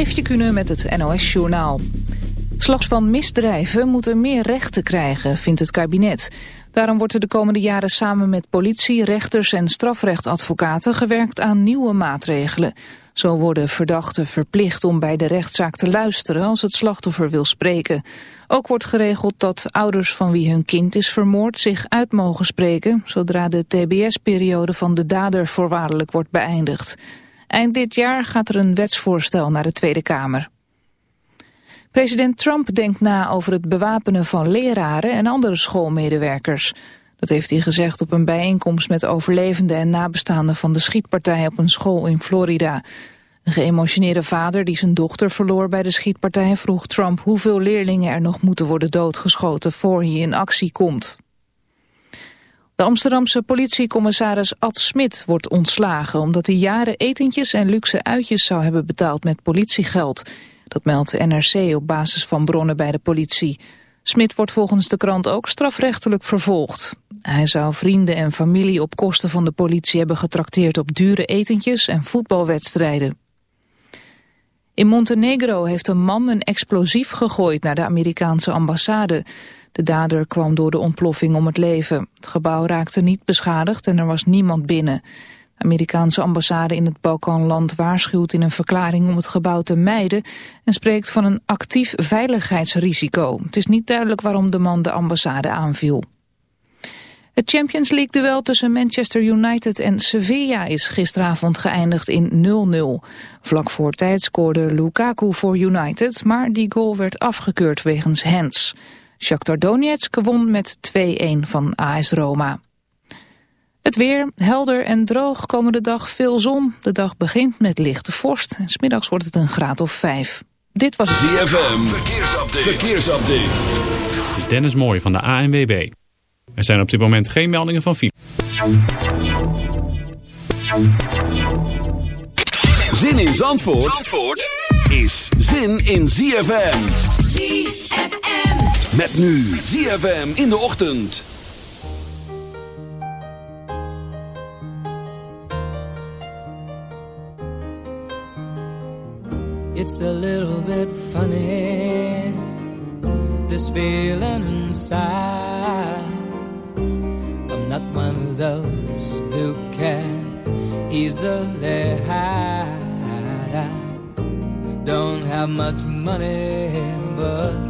Eefje Kunnen met het NOS-journaal. Slags van misdrijven moeten meer rechten krijgen, vindt het kabinet. Daarom wordt er de komende jaren samen met politie, rechters en strafrechtadvocaten gewerkt aan nieuwe maatregelen. Zo worden verdachten verplicht om bij de rechtszaak te luisteren als het slachtoffer wil spreken. Ook wordt geregeld dat ouders van wie hun kind is vermoord zich uit mogen spreken, zodra de tbs-periode van de dader voorwaardelijk wordt beëindigd. Eind dit jaar gaat er een wetsvoorstel naar de Tweede Kamer. President Trump denkt na over het bewapenen van leraren en andere schoolmedewerkers. Dat heeft hij gezegd op een bijeenkomst met overlevenden en nabestaanden van de schietpartij op een school in Florida. Een geëmotioneerde vader die zijn dochter verloor bij de schietpartij vroeg Trump hoeveel leerlingen er nog moeten worden doodgeschoten voor hij in actie komt. De Amsterdamse politiecommissaris Ad Smit wordt ontslagen... omdat hij jaren etentjes en luxe uitjes zou hebben betaald met politiegeld. Dat meldt NRC op basis van bronnen bij de politie. Smit wordt volgens de krant ook strafrechtelijk vervolgd. Hij zou vrienden en familie op kosten van de politie hebben getrakteerd op dure etentjes en voetbalwedstrijden. In Montenegro heeft een man een explosief gegooid naar de Amerikaanse ambassade. De dader kwam door de ontploffing om het leven. Het gebouw raakte niet beschadigd en er was niemand binnen. De Amerikaanse ambassade in het Balkanland waarschuwt in een verklaring om het gebouw te mijden en spreekt van een actief veiligheidsrisico. Het is niet duidelijk waarom de man de ambassade aanviel. Het Champions League duel tussen Manchester United en Sevilla is gisteravond geëindigd in 0-0. Vlak voor tijd scoorde Lukaku voor United, maar die goal werd afgekeurd wegens hands. Shakhtar Donetsk won met 2-1 van AS Roma. Het weer, helder en droog, komende dag veel zon. De dag begint met lichte vorst en smiddags wordt het een graad of 5. Dit was ZFM, verkeersupdate. verkeersupdate. Dennis Mooi van de ANWB. Er zijn op dit moment geen meldingen van file. Zin in Zandvoort, Zandvoort is zin in ZFM. ZFM. Met nu ZFM in de ochtend. It's a little bit funny This feeling inside not one of those who can easily hide. I don't have much money, but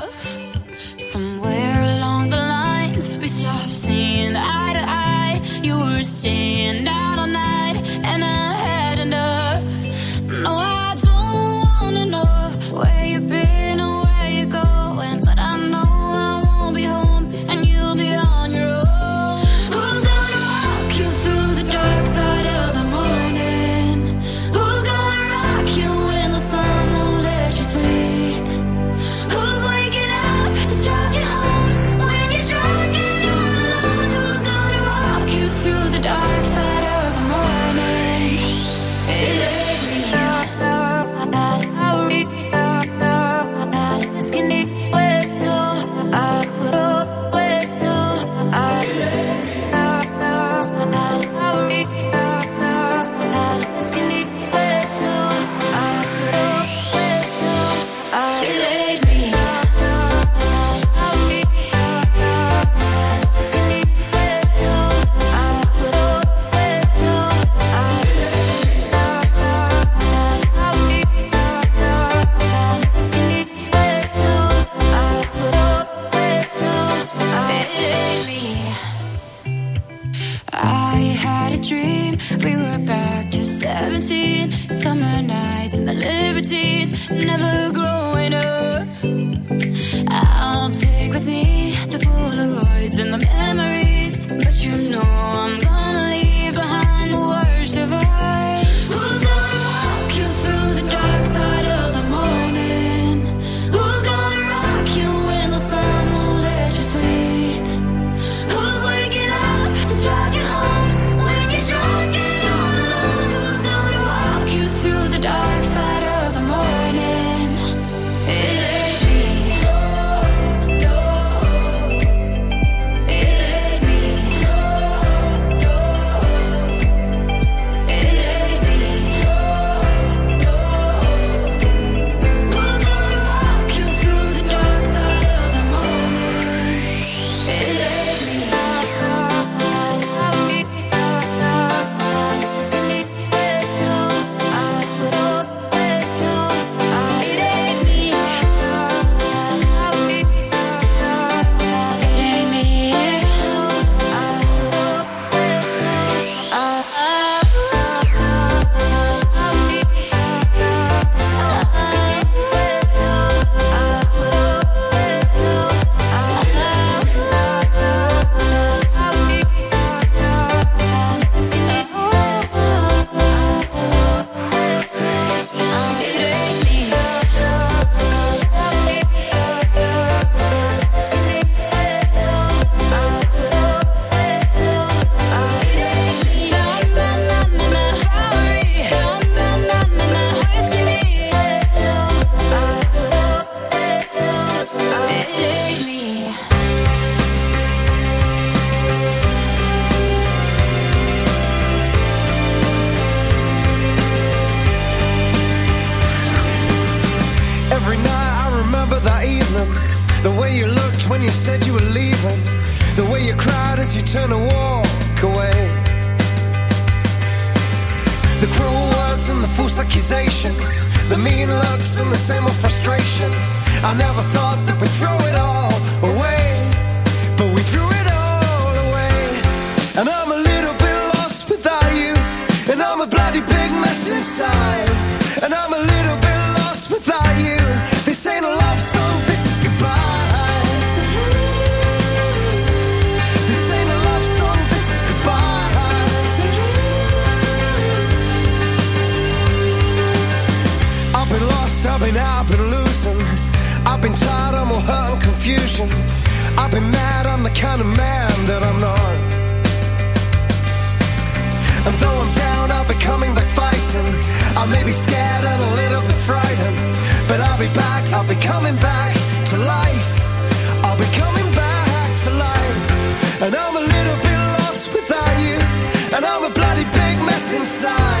Inside.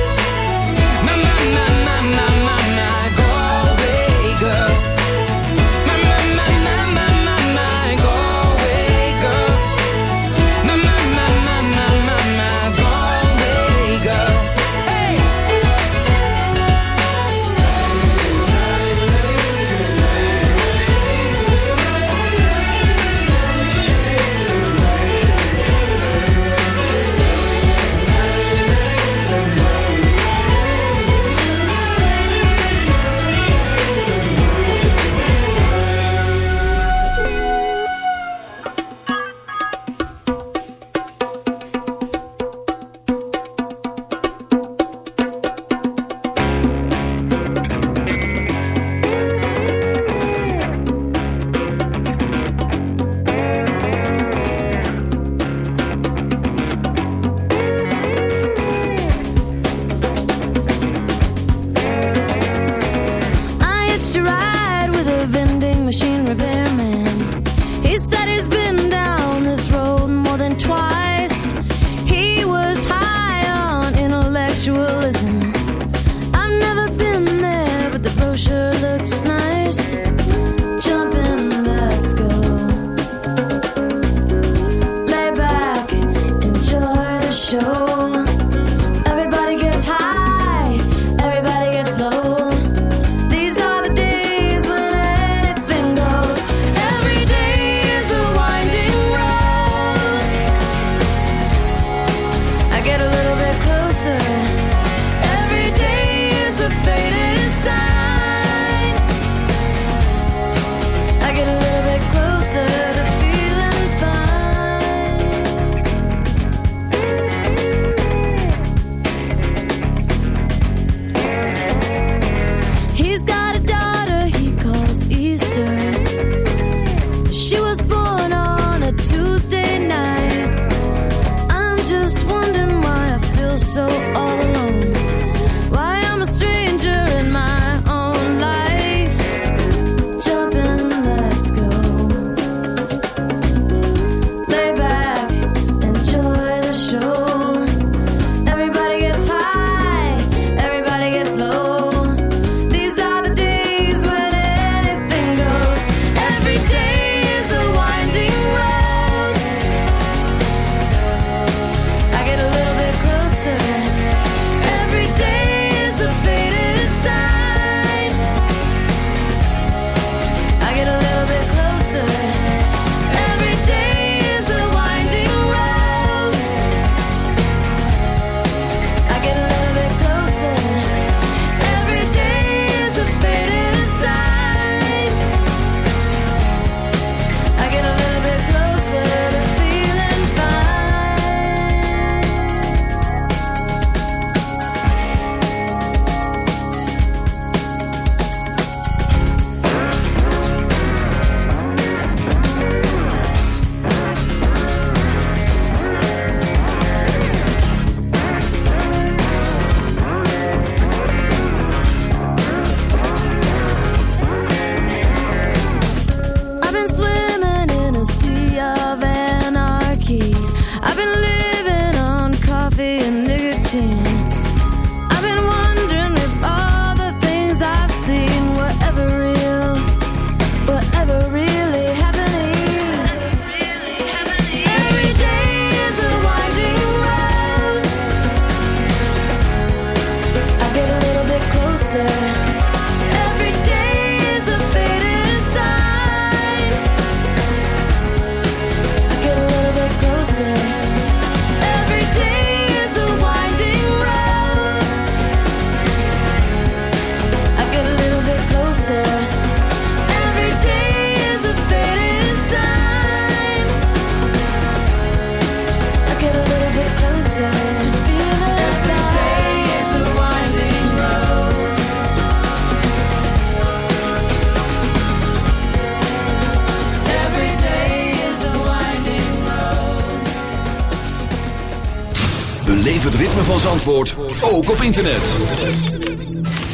Zandvoort, ook op internet.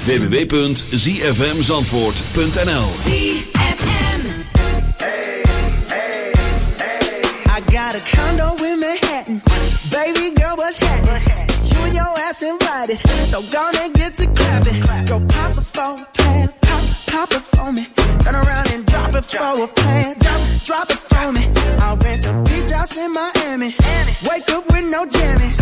www.zfmzandvoort.nl ZFM. I got a condo in Manhattan. Baby girl, what's happening? You and your ass invited. So gonna get to clapping. Go pop a plan. Pop, pop it for me. Turn around and drop it for a plan. Drop, drop it for me. I'll rent a beach house in Miami. Wake up with no jammies.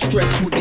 Stress would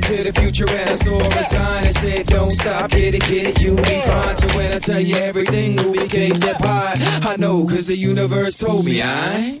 into the future and I saw a sign that said, Don't stop, get it, get it, you'll be fine. So when I tell you everything will be cake that pie, I know, cause the universe told me I.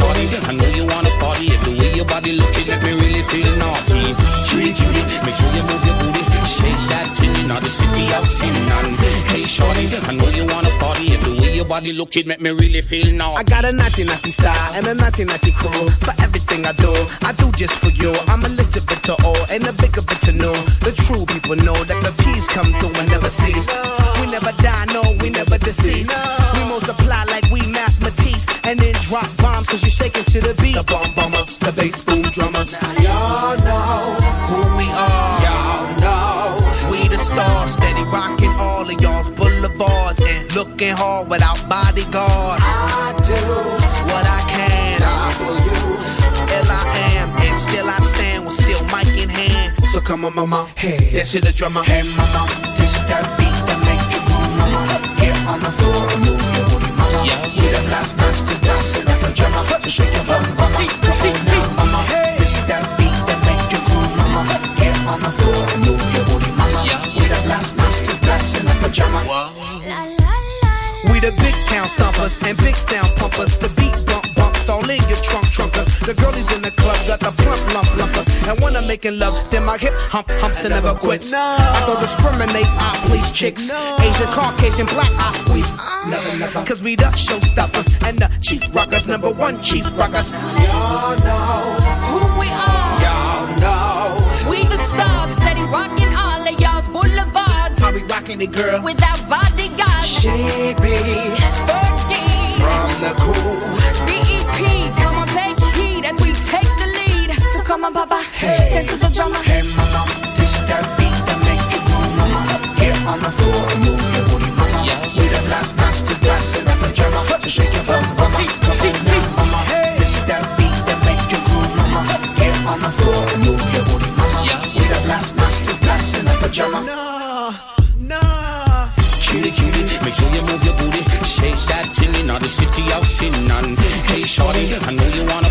shorty, I know you wanna party. The way your body looking, let me really feel naughty. Cutie, cutie, make sure you move your booty. Shake that titty, now the city of sin. Hey, shorty, I know you wanna party. The way your body looking, make me really feel naughty. I got a naughty naughty style and a naughty naughty crew. For everything I do, I do just for you. I'm a little bit to old and a bigger bit to know. The true people know that the peace come through and never cease. We never die, no, we never deceive. We multiply like and then drop bombs cause you're shaking to the beat. The bomb bombers, the bass boom drummers. Y'all know who we are. Y'all know we the stars, steady rocking all of y'all's boulevards and looking hard without bodyguards. I do what I can. W L I am, and still I stand with still mic in hand. So come on, mama, hey, that's to the drummer. Hey, mama, this that beat that make you move, mama. Get on the floor and move your booty, mama. Yeah, We the last master dancing like a drummer. So shake your bum, mama. Come on now, mama. This that beat that make you groove, mama. Get on the floor and move your booty, mama. We the last master dancing like a drummer. We the big town stompers and big sound pumpers. The beat bump bumps all in your trunk trunkers. The girlies in the club got the plump lump lumpers. And when I'm making love, then my hip hump humps and never quits. I don't discriminate, I please chicks. Asian, Caucasian, black, I squeeze. Never, never. Cause we the showstoppers and the chief rockers, number one chief rockers. Y'all know, Who we are. y'all know. We the stars, steady rocking all of y'all's boulevards. How we rocking it, girl? Without bodyguards. She be Fergie. from the cool. Heed as we take the lead. So come on, Papa, dance to the drummer. Hey mama, this that beat that make you move, mama. Get on the floor and move your booty, mama. Yeah. We the last master blasting up the drummer. So shake your bum, mama. Come on now, mama. This that beat that make you groove, mama. Get on the floor and move your booty, mama. Yeah. We the last master blasting up the drummer. Nah, nah. Cutie, cutie, make sure you move your booty. Shake that tilly, now the city of sin. And hey, shorty, I know you wanna